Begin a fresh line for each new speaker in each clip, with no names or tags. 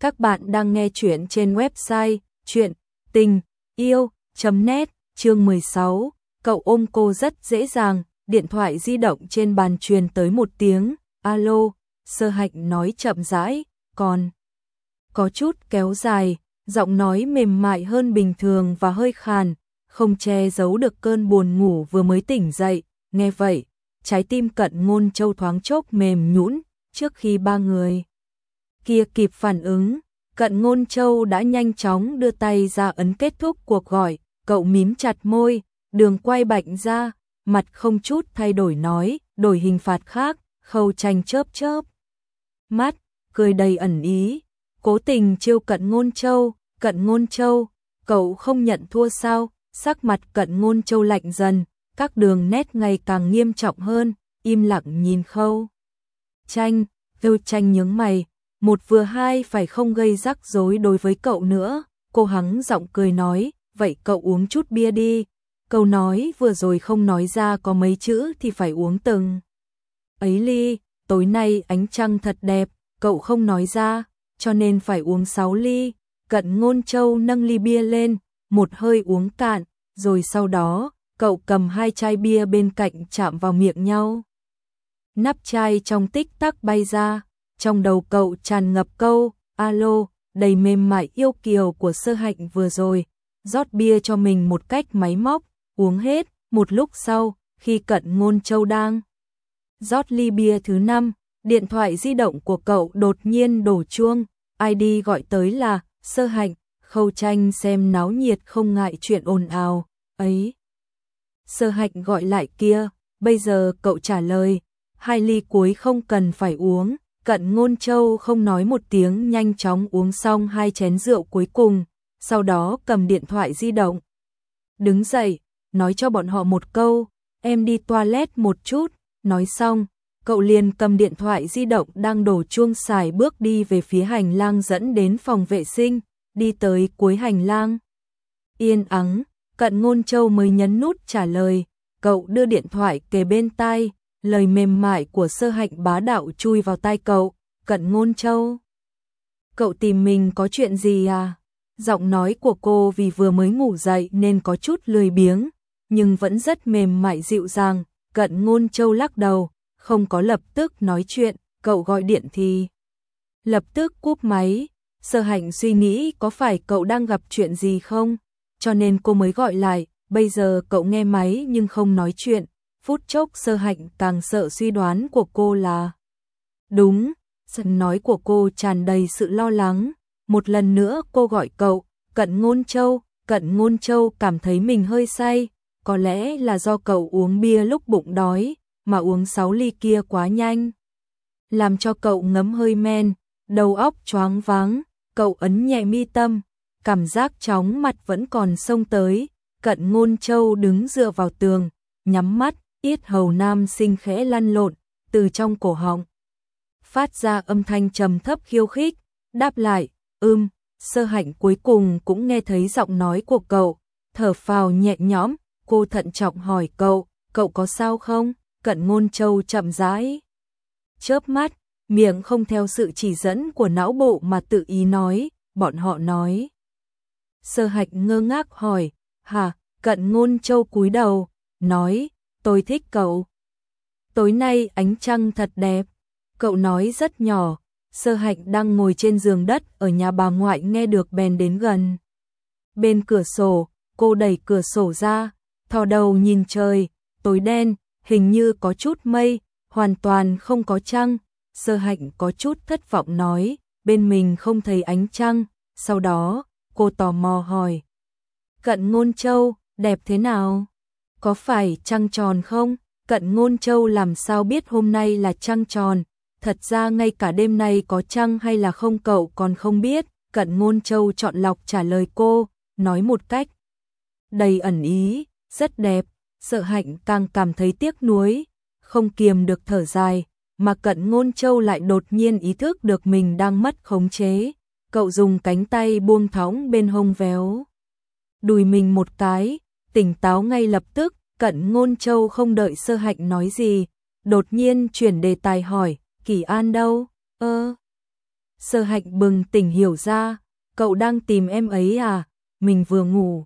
Các bạn đang nghe chuyện trên website chuyện tình yêu.net chương 16. Cậu ôm cô rất dễ dàng, điện thoại di động trên bàn truyền tới một tiếng, alo, sơ hạnh nói chậm rãi, còn có chút kéo dài, giọng nói mềm mại hơn bình thường và hơi khàn, không che giấu được cơn buồn ngủ vừa mới tỉnh dậy, nghe vậy, trái tim cận ngôn châu thoáng chốc mềm nhũn trước khi ba người kia kịp phản ứng, cận ngôn châu đã nhanh chóng đưa tay ra ấn kết thúc cuộc gọi, cậu mím chặt môi, đường quay bệnh ra, mặt không chút thay đổi nói, đổi hình phạt khác, khâu tranh chớp chớp. Mắt, cười đầy ẩn ý, cố tình chiêu cận ngôn châu, cận ngôn châu, cậu không nhận thua sao, sắc mặt cận ngôn châu lạnh dần, các đường nét ngày càng nghiêm trọng hơn, im lặng nhìn khâu. Tranh, Vưu tranh nhướng mày, một vừa hai phải không gây rắc rối đối với cậu nữa, cô hắng giọng cười nói, vậy cậu uống chút bia đi, câu nói vừa rồi không nói ra có mấy chữ thì phải uống từng. Ấy ly, tối nay ánh trăng thật đẹp, cậu không nói ra, cho nên phải uống sáu ly, cận ngôn châu nâng ly bia lên, một hơi uống cạn, rồi sau đó, cậu cầm hai chai bia bên cạnh chạm vào miệng nhau. Nắp chai trong tích tắc bay ra, trong đầu cậu tràn ngập câu, alo, đầy mềm mại yêu kiều của sơ hạnh vừa rồi, rót bia cho mình một cách máy móc, uống hết, một lúc sau, khi cận ngôn châu đang. Rót ly bia thứ năm, điện thoại di động của cậu đột nhiên đổ chuông, ID gọi tới là sơ hạnh, khâu tranh xem náo nhiệt không ngại chuyện ồn ào, ấy. Sơ hạnh gọi lại kia, bây giờ cậu trả lời, hai ly cuối không cần phải uống, Cận Ngôn Châu không nói một tiếng nhanh chóng uống xong hai chén rượu cuối cùng, sau đó cầm điện thoại di động. Đứng dậy, nói cho bọn họ một câu, em đi toilet một chút, nói xong, cậu liền cầm điện thoại di động đang đổ chuông xài bước đi về phía hành lang dẫn đến phòng vệ sinh, đi tới cuối hành lang. Yên ắng, cận ngôn châu mới nhấn nút trả lời, cậu đưa điện thoại kề bên tai, lời mềm mại của sơ hạnh bá đạo chui vào tai cậu, cận ngôn châu. Cậu tìm mình có chuyện gì à? Giọng nói của cô vì vừa mới ngủ dậy nên có chút lười biếng, nhưng vẫn rất mềm mại dịu dàng, cận ngôn châu lắc đầu, không có lập tức nói chuyện, cậu gọi điện thì lập tức cúp máy, sơ hạnh suy nghĩ có phải cậu đang gặp chuyện gì không, cho nên cô mới gọi lại, bây giờ cậu nghe máy nhưng không nói chuyện, phút chốc sơ hạnh càng sợ suy đoán của cô là đúng, giọng nói của cô tràn đầy sự lo lắng. Một lần nữa cô gọi cậu, cận ngôn châu, cận ngôn châu cảm thấy mình hơi say, có lẽ là do cậu uống bia lúc bụng đói, mà uống 6 ly kia quá nhanh. Làm cho cậu ngấm hơi men, đầu óc choáng váng, cậu ấn nhẹ mi tâm, cảm giác chóng mặt vẫn còn sông tới, cận ngôn châu đứng dựa vào tường, nhắm mắt, yết hầu nam sinh khẽ lăn lộn, từ trong cổ họng. Phát ra âm thanh trầm thấp khiêu khích, đáp lại, ưm, sơ hạnh cuối cùng cũng nghe thấy giọng nói của cậu, thở phào nhẹ nhõm, cô thận trọng hỏi cậu, cậu có sao không? Cận ngôn châu chậm rãi. Chớp mắt, miệng không theo sự chỉ dẫn của não bộ mà tự ý nói, bọn họ nói. Sơ hạch ngơ ngác hỏi, hà cận ngôn châu cúi đầu, nói, tôi thích cậu. Tối nay ánh trăng thật đẹp. Cậu nói rất nhỏ, sơ hạnh đang ngồi trên giường đất ở nhà bà ngoại nghe được bèn đến gần. Bên cửa sổ, cô đẩy cửa sổ ra, thò đầu nhìn trời, tối đen, hình như có chút mây, hoàn toàn không có trăng. Sơ hạnh có chút thất vọng nói, bên mình không thấy ánh trăng, sau đó, cô tò mò hỏi. Cận ngôn châu, đẹp thế nào? Có phải trăng tròn không? Cận ngôn châu làm sao biết hôm nay là trăng tròn? Thật ra ngay cả đêm nay có trăng hay là không cậu còn không biết. Cận ngôn châu chọn lọc trả lời cô, nói một cách đầy ẩn ý, rất đẹp. Sợ hạnh càng cảm thấy tiếc nuối, không kiềm được thở dài, mà cận ngôn châu lại đột nhiên ý thức được mình đang mất khống chế. Cậu dùng cánh tay buông thõng bên hông véo. Đùi mình một cái, tỉnh táo ngay lập tức, cận ngôn châu không đợi sơ hạnh nói gì, đột nhiên chuyển đề tài hỏi, Kỳ An đâu, ơ. Sơ hạnh bừng tỉnh hiểu ra, cậu đang tìm em ấy à, mình vừa ngủ.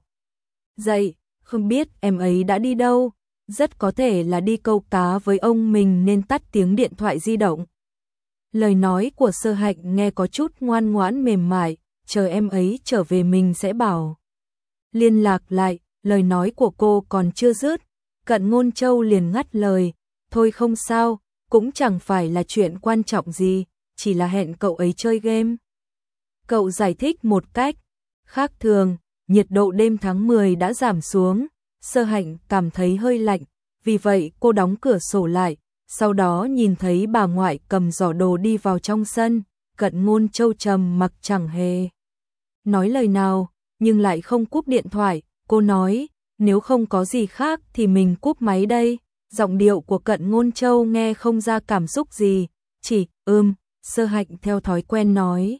Dậy, không biết em ấy đã đi đâu, rất có thể là đi câu cá với ông mình nên tắt tiếng điện thoại di động. Lời nói của sơ hạnh nghe có chút ngoan ngoãn mềm mại, chờ em ấy trở về mình sẽ bảo. Liên lạc lại, lời nói của cô còn chưa dứt, cận ngôn châu liền ngắt lời, thôi không sao, cũng chẳng phải là chuyện quan trọng gì, chỉ là hẹn cậu ấy chơi game. Cậu giải thích một cách khác thường, nhiệt độ đêm tháng 10 đã giảm xuống, sơ hạnh cảm thấy hơi lạnh, vì vậy cô đóng cửa sổ lại, sau đó nhìn thấy bà ngoại cầm giỏ đồ đi vào trong sân, cận ngôn châu trầm mặc chẳng hề. Nói lời nào, nhưng lại không cúp điện thoại, cô nói, nếu không có gì khác thì mình cúp máy đây. Giọng điệu của cận ngôn châu nghe không ra cảm xúc gì, chỉ, ưm, sơ hạnh theo thói quen nói.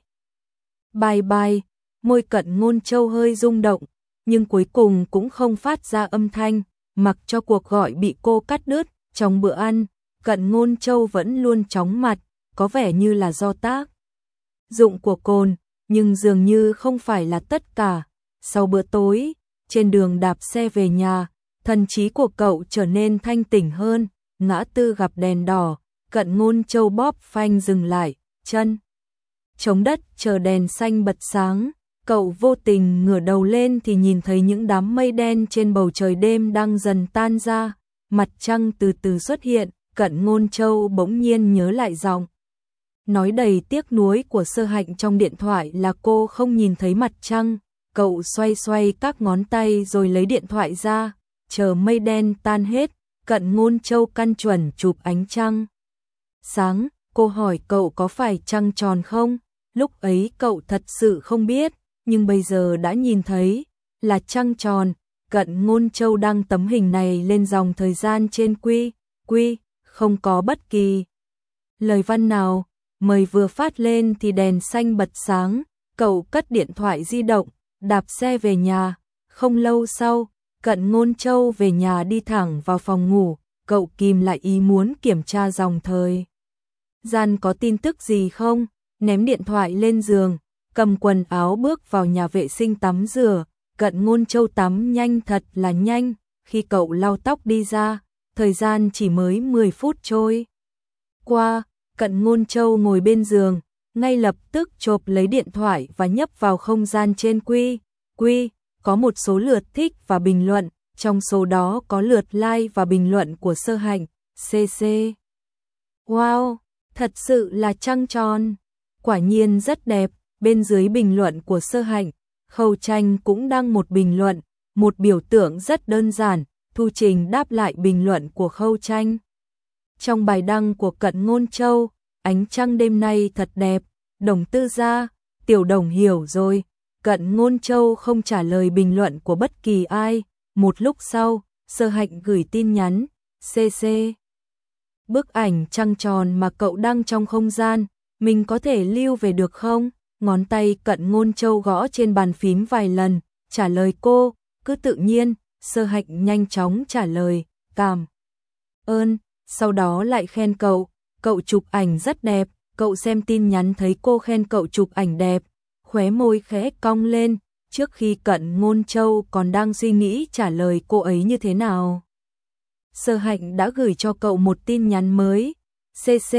Bye bye, môi cận ngôn châu hơi rung động, nhưng cuối cùng cũng không phát ra âm thanh, mặc cho cuộc gọi bị cô cắt đứt. Trong bữa ăn, cận ngôn châu vẫn luôn chóng mặt, có vẻ như là do tác. Dụng của cồn, nhưng dường như không phải là tất cả. Sau bữa tối, trên đường đạp xe về nhà, thần trí của cậu trở nên thanh tỉnh hơn, ngã tư gặp đèn đỏ, cận ngôn châu bóp phanh dừng lại, chân. Chống đất chờ đèn xanh bật sáng, cậu vô tình ngửa đầu lên thì nhìn thấy những đám mây đen trên bầu trời đêm đang dần tan ra, mặt trăng từ từ xuất hiện, cận ngôn châu bỗng nhiên nhớ lại dòng. Nói đầy tiếc nuối của sơ hạnh trong điện thoại là cô không nhìn thấy mặt trăng, cậu xoay xoay các ngón tay rồi lấy điện thoại ra, chờ mây đen tan hết, cận ngôn châu căn chuẩn chụp ánh trăng. Sáng, cô hỏi cậu có phải trăng tròn không? Lúc ấy cậu thật sự không biết, nhưng bây giờ đã nhìn thấy, là trăng tròn, cận ngôn châu đăng tấm hình này lên dòng thời gian trên quy, quy, không có bất kỳ lời văn nào, mời vừa phát lên thì đèn xanh bật sáng, cậu cất điện thoại di động, đạp xe về nhà, không lâu sau, cận ngôn châu về nhà đi thẳng vào phòng ngủ, cậu kìm lại ý muốn kiểm tra dòng thời. Gian có tin tức gì không? Ném điện thoại lên giường, cầm quần áo bước vào nhà vệ sinh tắm rửa, cận ngôn châu tắm nhanh thật là nhanh, khi cậu lau tóc đi ra, thời gian chỉ mới 10 phút trôi. Qua, cận ngôn châu ngồi bên giường, ngay lập tức chộp lấy điện thoại và nhấp vào không gian trên quy, quy, có một số lượt thích và bình luận, trong số đó có lượt like và bình luận của sơ hành, CC. Wow, thật sự là trăng tròn, quả nhiên rất đẹp, bên dưới bình luận của sơ hành, khâu tranh cũng đăng một bình luận, một biểu tượng rất đơn giản, Thu Trình đáp lại bình luận của khâu tranh. Trong bài đăng của Cận Ngôn Châu, ánh trăng đêm nay thật đẹp, đồng tư gia, tiểu đồng hiểu rồi, cận ngôn châu không trả lời bình luận của bất kỳ ai, một lúc sau, sơ hạnh gửi tin nhắn, CC. Bức ảnh trăng tròn mà cậu đăng trong không gian, mình có thể lưu về được không? Ngón tay cận ngôn châu gõ trên bàn phím vài lần, trả lời cô, cứ tự nhiên, sơ hạnh nhanh chóng trả lời, cảm ơn, sau đó lại khen cậu, cậu chụp ảnh rất đẹp, cậu xem tin nhắn thấy cô khen cậu chụp ảnh đẹp, khóe môi khẽ cong lên, trước khi cận ngôn châu còn đang suy nghĩ trả lời cô ấy như thế nào. Sơ hạnh đã gửi cho cậu một tin nhắn mới, CC,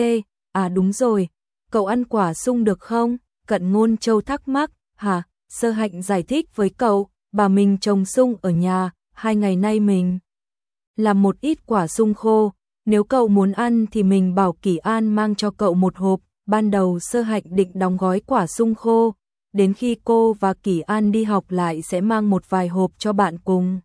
à đúng rồi, cậu ăn quả sung được không? Cận ngôn châu thắc mắc, hả? Sơ hạnh giải thích với cậu, bà mình trồng sung ở nhà, hai ngày nay mình làm một ít quả sung khô, nếu cậu muốn ăn thì mình bảo Kỳ An mang cho cậu một hộp, ban đầu sơ hạch định đóng gói quả sung khô, đến khi cô và Kỳ An đi học lại sẽ mang một vài hộp cho bạn cùng.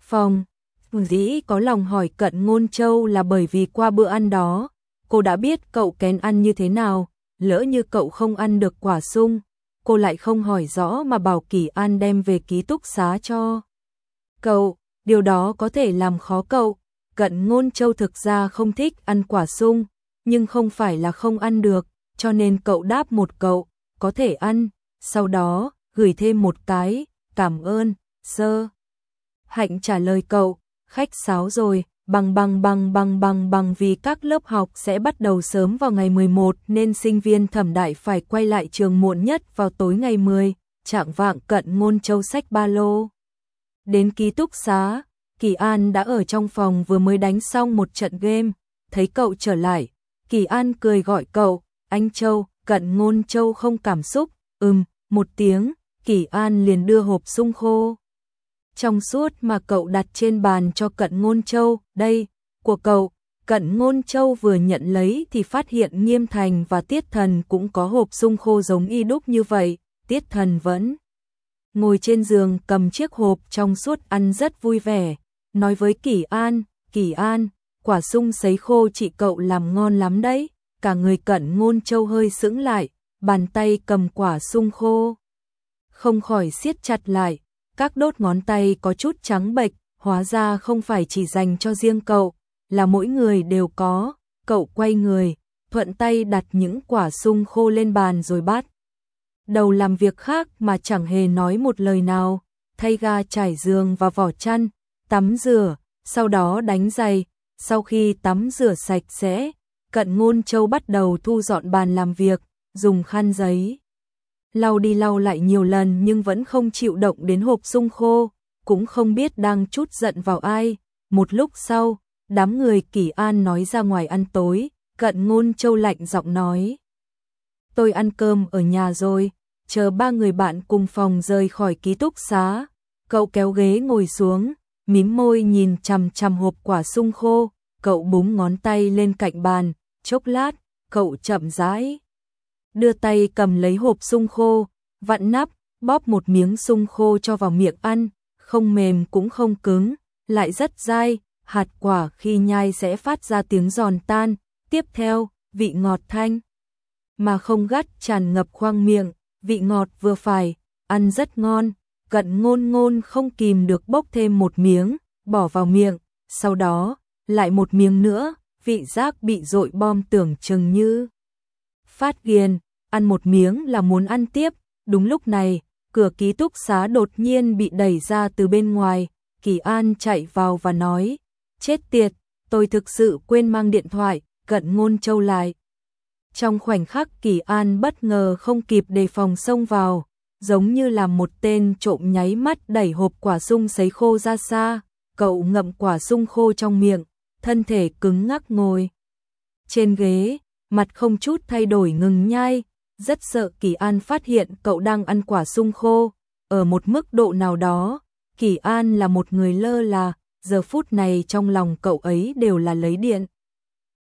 Phòng, dĩ có lòng hỏi cận ngôn châu là bởi vì qua bữa ăn đó, cô đã biết cậu kén ăn như thế nào, lỡ như cậu không ăn được quả sung, cô lại không hỏi rõ mà bảo Kỳ An đem về ký túc xá cho. Cậu, điều đó có thể làm khó cậu, cận ngôn châu thực ra không thích ăn quả sung, nhưng không phải là không ăn được, cho nên cậu đáp một cậu, có thể ăn, sau đó, gửi thêm một cái, cảm ơn, sơ. Hạnh trả lời cậu, khách sáo rồi, Bằng bằng bằng bằng bằng bằng vì các lớp học sẽ bắt đầu sớm vào ngày 11 nên sinh viên thẩm đại phải quay lại trường muộn nhất vào tối ngày 10, trạng vạng cận ngôn châu sách ba lô. Đến ký túc xá, Kỳ An đã ở trong phòng vừa mới đánh xong một trận game, thấy cậu trở lại. Kỳ An cười gọi cậu, anh Châu, cận ngôn Châu không cảm xúc, ừm, một tiếng, Kỳ An liền đưa hộp sung khô. Trong suốt mà cậu đặt trên bàn cho cận ngôn Châu, đây, của cậu, cận ngôn Châu vừa nhận lấy thì phát hiện nghiêm thành và tiết thần cũng có hộp sung khô giống y đúc như vậy, tiết thần vẫn ngồi trên giường cầm chiếc hộp trong suốt ăn rất vui vẻ, nói với Kỳ An, Kỳ An, quả sung sấy khô chị cậu làm ngon lắm đấy, cả người cận ngôn châu hơi sững lại, bàn tay cầm quả sung khô. Không khỏi siết chặt lại, các đốt ngón tay có chút trắng bệch, hóa ra không phải chỉ dành cho riêng cậu, là mỗi người đều có, cậu quay người, thuận tay đặt những quả sung khô lên bàn rồi bắt. Đầu làm việc khác mà chẳng hề nói một lời nào, thay ga trải giường và vỏ chăn, tắm rửa, sau đó đánh giày, sau khi tắm rửa sạch sẽ, cận ngôn châu bắt đầu thu dọn bàn làm việc, dùng khăn giấy. Lau đi lau lại nhiều lần nhưng vẫn không chịu động đến hộp sung khô, cũng không biết đang chút giận vào ai. Một lúc sau, đám người kỳ an nói ra ngoài ăn tối, cận ngôn châu lạnh giọng nói. Tôi ăn cơm ở nhà rồi, chờ ba người bạn cùng phòng rời khỏi ký túc xá. Cậu kéo ghế ngồi xuống, mím môi nhìn chằm chằm hộp quả sung khô, cậu búng ngón tay lên cạnh bàn, chốc lát, cậu chậm rãi. Đưa tay cầm lấy hộp sung khô, vặn nắp, bóp một miếng sung khô cho vào miệng ăn, không mềm cũng không cứng, lại rất dai, hạt quả khi nhai sẽ phát ra tiếng giòn tan, tiếp theo, vị ngọt thanh. Mà không gắt tràn ngập khoang miệng, vị ngọt vừa phải, ăn rất ngon, cận ngôn ngôn không kìm được bốc thêm một miếng, bỏ vào miệng, sau đó, lại một miếng nữa, vị giác bị dội bom tưởng chừng như. Phát ghiền, ăn một miếng là muốn ăn tiếp, đúng lúc này, cửa ký túc xá đột nhiên bị đẩy ra từ bên ngoài, Kỳ An chạy vào và nói, chết tiệt, tôi thực sự quên mang điện thoại, cận ngôn châu lại. Trong khoảnh khắc Kỳ An bất ngờ không kịp đề phòng xông vào, giống như là một tên trộm nháy mắt đẩy hộp quả sung sấy khô ra xa, cậu ngậm quả sung khô trong miệng, thân thể cứng ngắc ngồi. Trên ghế, mặt không chút thay đổi ngừng nhai, rất sợ Kỳ An phát hiện cậu đang ăn quả sung khô, ở một mức độ nào đó, Kỳ An là một người lơ là, giờ phút này trong lòng cậu ấy đều là lấy điện.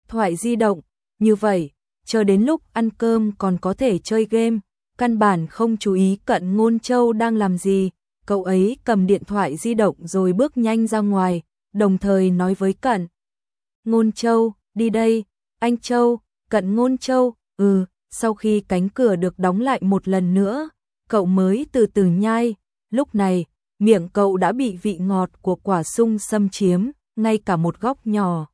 Thoại di động, như vậy, chờ đến lúc ăn cơm còn có thể chơi game, căn bản không chú ý cận ngôn châu đang làm gì, cậu ấy cầm điện thoại di động rồi bước nhanh ra ngoài, đồng thời nói với cận. Ngôn châu, đi đây, anh châu, cận ngôn châu, ừ, sau khi cánh cửa được đóng lại một lần nữa, cậu mới từ từ nhai, lúc này, miệng cậu đã bị vị ngọt của quả sung xâm chiếm, ngay cả một góc nhỏ.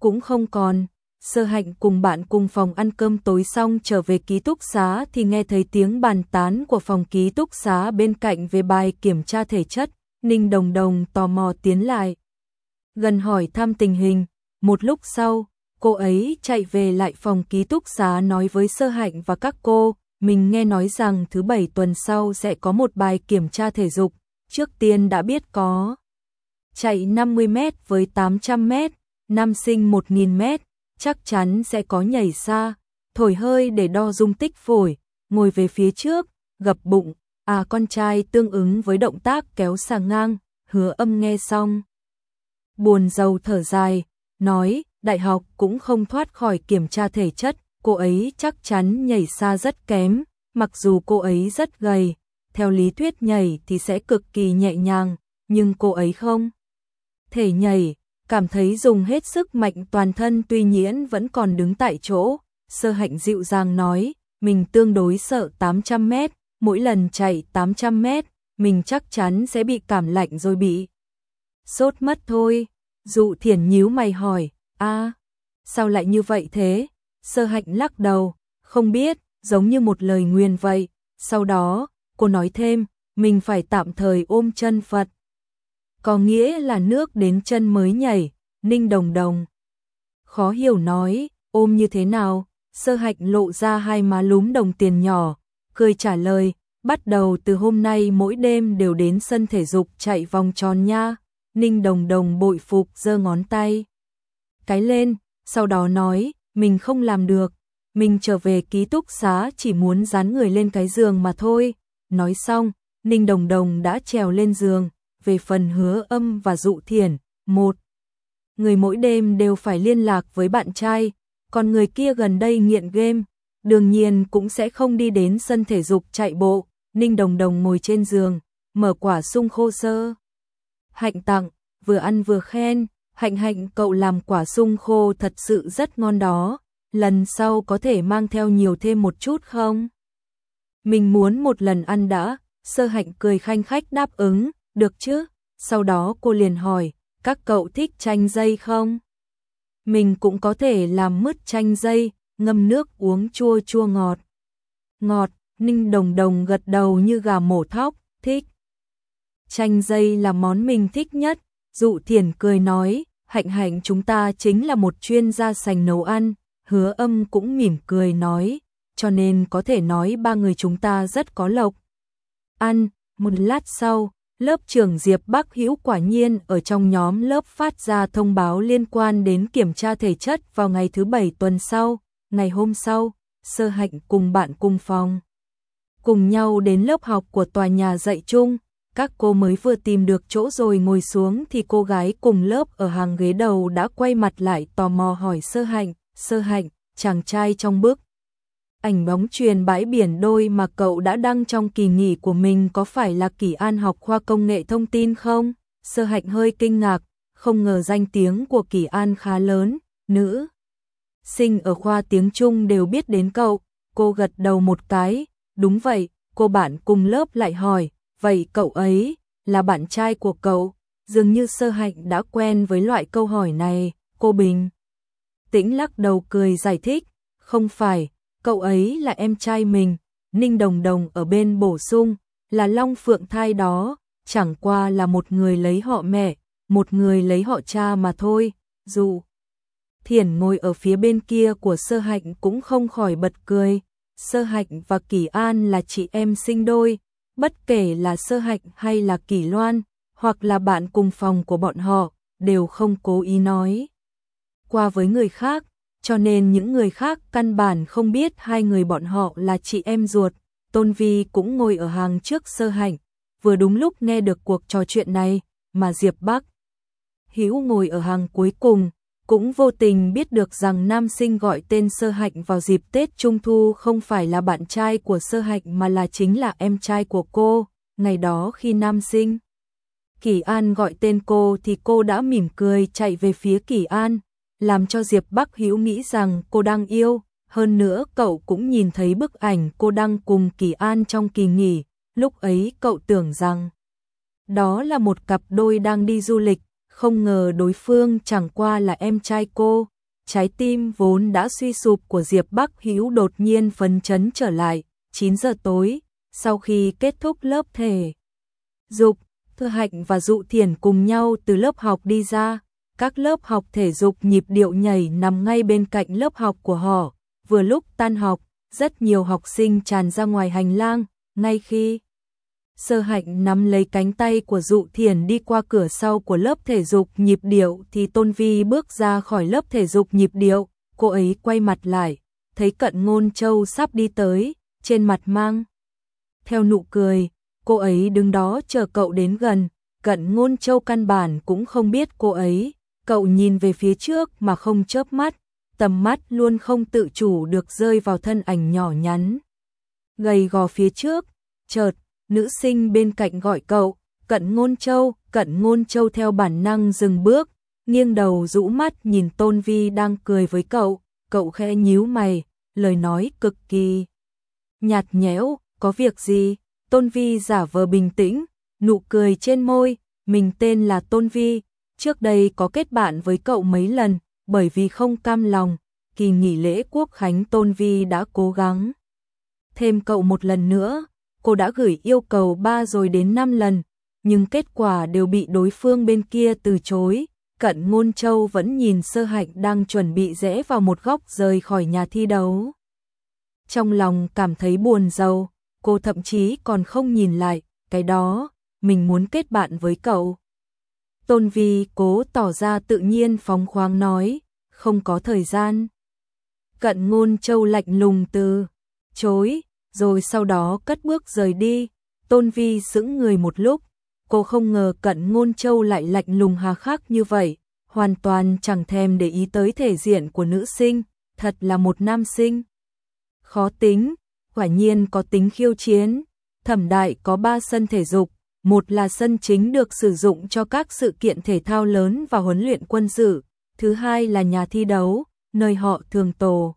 Cũng không còn, sơ hạnh cùng bạn cùng phòng ăn cơm tối xong trở về ký túc xá thì nghe thấy tiếng bàn tán của phòng ký túc xá bên cạnh về bài kiểm tra thể chất, Ninh Đồng Đồng tò mò tiến lại. Gần hỏi thăm tình hình, một lúc sau, cô ấy chạy về lại phòng ký túc xá nói với sơ hạnh và các cô, mình nghe nói rằng thứ bảy tuần sau sẽ có một bài kiểm tra thể dục, trước tiên đã biết có. Chạy 50 m với 800 m, nam sinh 1000 m, chắc chắn sẽ có nhảy xa, thổi hơi để đo dung tích phổi, ngồi về phía trước, gập bụng, à con trai tương ứng với động tác kéo sang ngang, hứa âm nghe xong. Buồn giàu thở dài, nói, đại học cũng không thoát khỏi kiểm tra thể chất, cô ấy chắc chắn nhảy xa rất kém, mặc dù cô ấy rất gầy, theo lý thuyết nhảy thì sẽ cực kỳ nhẹ nhàng, nhưng cô ấy không. Thể nhảy, cảm thấy dùng hết sức mạnh toàn thân tuy nhiên vẫn còn đứng tại chỗ, sơ hạnh dịu dàng nói, mình tương đối sợ 800 mét, mỗi lần chạy 800 mét, mình chắc chắn sẽ bị cảm lạnh rồi bị sốt mất thôi. Dụ thiền nhíu mày hỏi, a sao lại như vậy thế? Sơ hạnh lắc đầu, không biết, giống như một lời nguyền vậy. Sau đó, cô nói thêm, mình phải tạm thời ôm chân Phật. Có nghĩa là nước đến chân mới nhảy, Ninh Đồng Đồng. Khó hiểu nói, ôm như thế nào, sơ hạch lộ ra hai má lúm đồng tiền nhỏ, cười trả lời, bắt đầu từ hôm nay mỗi đêm đều đến sân thể dục chạy vòng tròn nha. Ninh Đồng Đồng bội phục giơ ngón tay. Cái lên, sau đó nói, mình không làm được, mình trở về ký túc xá chỉ muốn dán người lên cái giường mà thôi. Nói xong, Ninh Đồng Đồng đã trèo lên giường, về phần hứa âm và dụ thiền, một. Người mỗi đêm đều phải liên lạc với bạn trai, còn người kia gần đây nghiện game, đương nhiên cũng sẽ không đi đến sân thể dục chạy bộ. Ninh Đồng Đồng ngồi trên giường, mở quả sung khô sơ. Hạnh tặng, vừa ăn vừa khen, hạnh hạnh cậu làm quả sung khô thật sự rất ngon đó, lần sau có thể mang theo nhiều thêm một chút không? Mình muốn một lần ăn đã, sơ hạnh cười khanh khách đáp ứng, được chứ? Sau đó cô liền hỏi, các cậu thích chanh dây không? Mình cũng có thể làm mứt chanh dây, ngâm nước uống chua chua ngọt. Ngọt, Ninh Đồng Đồng gật đầu như gà mổ thóc, thích. Chanh dây là món mình thích nhất, dụ thiền cười nói, hạnh hạnh chúng ta chính là một chuyên gia sành nấu ăn, hứa âm cũng mỉm cười nói, cho nên có thể nói ba người chúng ta rất có lộc. Ăn, một lát sau, lớp trưởng Diệp Bắc Hữu quả nhiên ở trong nhóm lớp phát ra thông báo liên quan đến kiểm tra thể chất vào ngày thứ bảy tuần sau, ngày hôm sau, sơ hạnh cùng bạn cùng phòng. Cùng nhau đến lớp học của tòa nhà dạy chung, các cô mới vừa tìm được chỗ rồi ngồi xuống thì cô gái cùng lớp ở hàng ghế đầu đã quay mặt lại tò mò hỏi sơ hạnh, sơ hạnh, chàng trai trong bức. Ảnh bóng truyền bãi biển đôi mà cậu đã đăng trong kỳ nghỉ của mình có phải là Kỳ An học khoa công nghệ thông tin không? Sơ hạnh hơi kinh ngạc, không ngờ danh tiếng của Kỳ An khá lớn, nữ. Sinh ở khoa tiếng Trung đều biết đến cậu, cô gật đầu một cái, đúng vậy, cô bạn cùng lớp lại hỏi, vậy cậu ấy là bạn trai của cậu? Dường như sơ hạnh đã quen với loại câu hỏi này, cô Bình tĩnh lắc đầu cười giải thích, không phải, cậu ấy là em trai mình, Ninh Đồng Đồng ở bên bổ sung, là Long Phượng thai đó, chẳng qua là một người lấy họ mẹ, một người lấy họ cha mà thôi, dù Thiển ngồi ở phía bên kia của sơ hạnh cũng không khỏi bật cười, sơ hạnh và Kỳ An là chị em sinh đôi, bất kể là sơ hạnh hay là Kỳ Loan, hoặc là bạn cùng phòng của bọn họ, đều không cố ý nói qua với người khác, cho nên những người khác căn bản không biết hai người bọn họ là chị em ruột. Tôn Vi cũng ngồi ở hàng trước sơ hạnh, vừa đúng lúc nghe được cuộc trò chuyện này, mà Diệp Bắc Hữu ngồi ở hàng cuối cùng, cũng vô tình biết được rằng nam sinh gọi tên sơ hạnh vào dịp Tết Trung Thu không phải là bạn trai của sơ hạnh mà là chính là em trai của cô. Ngày đó khi nam sinh Kỳ An gọi tên cô thì cô đã mỉm cười chạy về phía Kỳ An, làm cho Diệp Bắc Hữu nghĩ rằng cô đang yêu, hơn nữa cậu cũng nhìn thấy bức ảnh cô đang cùng Kỳ An trong kỳ nghỉ, lúc ấy cậu tưởng rằng đó là một cặp đôi đang đi du lịch, không ngờ đối phương chẳng qua là em trai cô. Trái tim vốn đã suy sụp của Diệp Bắc Hữu đột nhiên phấn chấn trở lại, 9 giờ tối, sau khi kết thúc lớp thể dục, Thư Hạnh và Dụ Thiền cùng nhau từ lớp học đi ra, các lớp học thể dục nhịp điệu nhảy nằm ngay bên cạnh lớp học của họ. Vừa lúc tan học, rất nhiều học sinh tràn ra ngoài hành lang, ngay khi Sơ Hạnh nắm lấy cánh tay của Dụ Thiền đi qua cửa sau của lớp thể dục nhịp điệu thì Tôn Vi bước ra khỏi lớp thể dục nhịp điệu, cô ấy quay mặt lại, thấy Cận Ngôn Châu sắp đi tới, trên mặt mang theo nụ cười, cô ấy đứng đó chờ cậu đến gần, Cận Ngôn Châu căn bản cũng không biết cô ấy Cậu nhìn về phía trước mà không chớp mắt, tầm mắt luôn không tự chủ được rơi vào thân ảnh nhỏ nhắn. Gầy gò phía trước, chợt, nữ sinh bên cạnh gọi cậu, cận ngôn châu, cận ngôn châu theo bản năng dừng bước, nghiêng đầu rũ mắt nhìn Tôn Vi đang cười với cậu, cậu khẽ nhíu mày, lời nói cực kỳ nhạt nhẽo, có việc gì? Tôn Vi giả vờ bình tĩnh, nụ cười trên môi, mình tên là Tôn Vi, Trước đây có kết bạn với cậu mấy lần, bởi vì không cam lòng, kỳ nghỉ lễ quốc khánh Tôn Vi đã cố gắng. Thêm cậu một lần nữa, cô đã gửi yêu cầu 3 rồi đến 5 lần, nhưng kết quả đều bị đối phương bên kia từ chối. Cận Ngôn Châu vẫn nhìn sơ hạnh đang chuẩn bị rẽ vào một góc rời khỏi nhà thi đấu. Trong lòng cảm thấy buồn giàu, cô thậm chí còn không nhìn lại, cái đó, mình muốn kết bạn với cậu. Tôn Vi cố tỏ ra tự nhiên phóng khoáng nói, không có thời gian. Cận Ngôn Châu lạnh lùng từ, chối, rồi sau đó cất bước rời đi. Tôn Vi sững người một lúc, cô không ngờ cận ngôn châu lại lạnh lùng hà khắc như vậy, hoàn toàn chẳng thèm để ý tới thể diện của nữ sinh, thật là một nam sinh. Khó tính, quả nhiên có tính khiêu chiến, thẩm đại có ba sân thể dục, một là sân chính được sử dụng cho các sự kiện thể thao lớn và huấn luyện quân sự, thứ hai là nhà thi đấu, nơi họ thường tổ.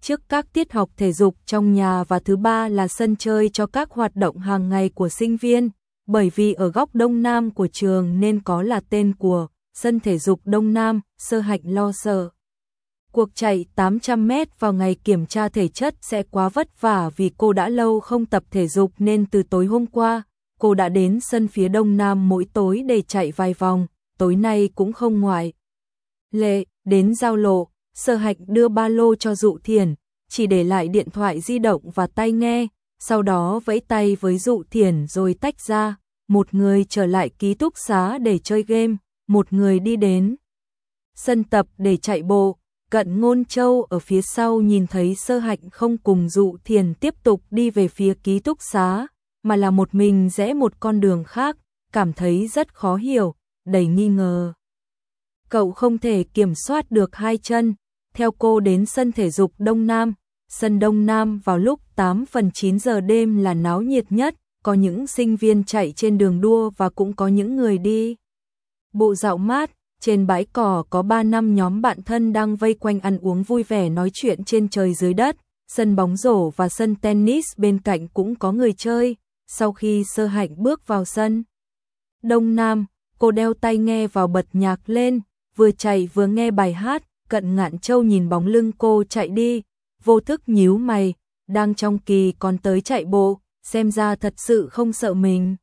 Trước các tiết học thể dục trong nhà và thứ ba là sân chơi cho các hoạt động hàng ngày của sinh viên, bởi vì ở góc đông nam của trường nên có là tên của sân thể dục đông nam, sơ hạnh lo sợ. Cuộc chạy 800 mét vào ngày kiểm tra thể chất sẽ quá vất vả vì cô đã lâu không tập thể dục nên từ tối hôm qua, cô đã đến sân phía đông nam mỗi tối để chạy vài vòng, tối nay cũng không ngoại. Lệ, đến giao lộ, Sở Hạch đưa ba lô cho Dụ Thiền, chỉ để lại điện thoại di động và tai nghe, sau đó vẫy tay với Dụ Thiền rồi tách ra, một người trở lại ký túc xá để chơi game, một người đi đến sân tập để chạy bộ. Cận Ngôn Châu ở phía sau nhìn thấy Sơ Hạnh không cùng Dụ Thiền tiếp tục đi về phía ký túc xá, mà là một mình rẽ một con đường khác, cảm thấy rất khó hiểu, đầy nghi ngờ. Cậu không thể kiểm soát được hai chân, theo cô đến sân thể dục Đông Nam. Sân Đông Nam vào lúc 8 phần 9 giờ đêm là náo nhiệt nhất, có những sinh viên chạy trên đường đua và cũng có những người đi. Bộ dạo mát, trên bãi cỏ có 3 năm nhóm bạn thân đang vây quanh ăn uống vui vẻ nói chuyện trên trời dưới đất, sân bóng rổ và sân tennis bên cạnh cũng có người chơi. Sau khi sơ hạnh bước vào sân Đông Nam, cô đeo tai nghe vào bật nhạc lên, vừa chạy vừa nghe bài hát, cận ngạn châu nhìn bóng lưng cô chạy đi, vô thức nhíu mày, đang trong kỳ còn tới chạy bộ, xem ra thật sự không sợ mình.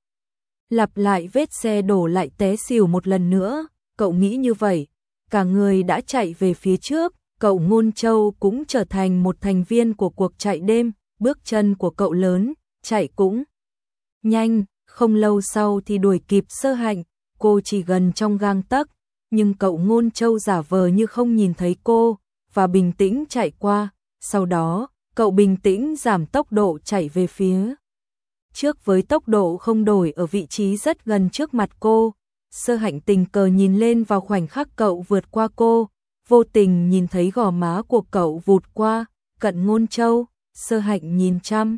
Lặp lại vết xe đổ lại té xỉu một lần nữa, cậu nghĩ như vậy, cả người đã chạy về phía trước, cậu ngôn châu cũng trở thành một thành viên của cuộc chạy đêm, bước chân của cậu lớn, chạy cũng nhanh, không lâu sau thì đuổi kịp sơ hạnh, cô chỉ gần trong gang tấc, nhưng cậu ngôn châu giả vờ như không nhìn thấy cô, và bình tĩnh chạy qua, sau đó, cậu bình tĩnh giảm tốc độ chạy về phía. Trước với tốc độ không đổi ở vị trí rất gần trước mặt cô, sơ hạnh tình cờ nhìn lên vào khoảnh khắc cậu vượt qua cô, vô tình nhìn thấy gò má của cậu vụt qua, cận ngôn châu, sơ hạnh nhìn chăm.